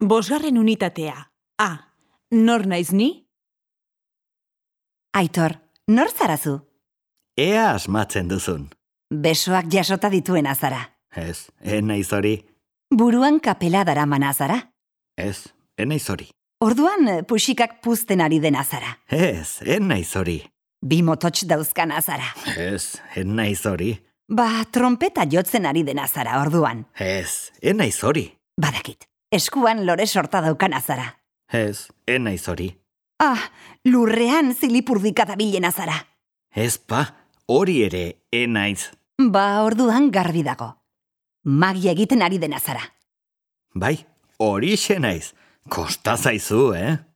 Bosgarren unitatea. A. Nor naiz ni? Aitor, nor zarazu? Ea asmatzen duzun. Besoak jasota dituena zara. Ez, en naiz hori. Buruan kapela daramana zara. Ez, en naiz hori. Orduan puxikak puzten ari dena zara. Ez, en naiz hori. Bi mototx dauzkana zara. Ez, en naiz hori. Ba, trompeta jotzen ari dena zara orduan. Ez, en naiz hori. Badakit, eskuan lore sorta daukana zara. Ez, en naiz hori. Ah, lurrean zilipurdika dabilena zara. Ez pa, hori ere, en naiz. Ba, orduan garbi dago. Magia egiten ari dena zara. Bai, hori naiz. Kosta zaizu, eh?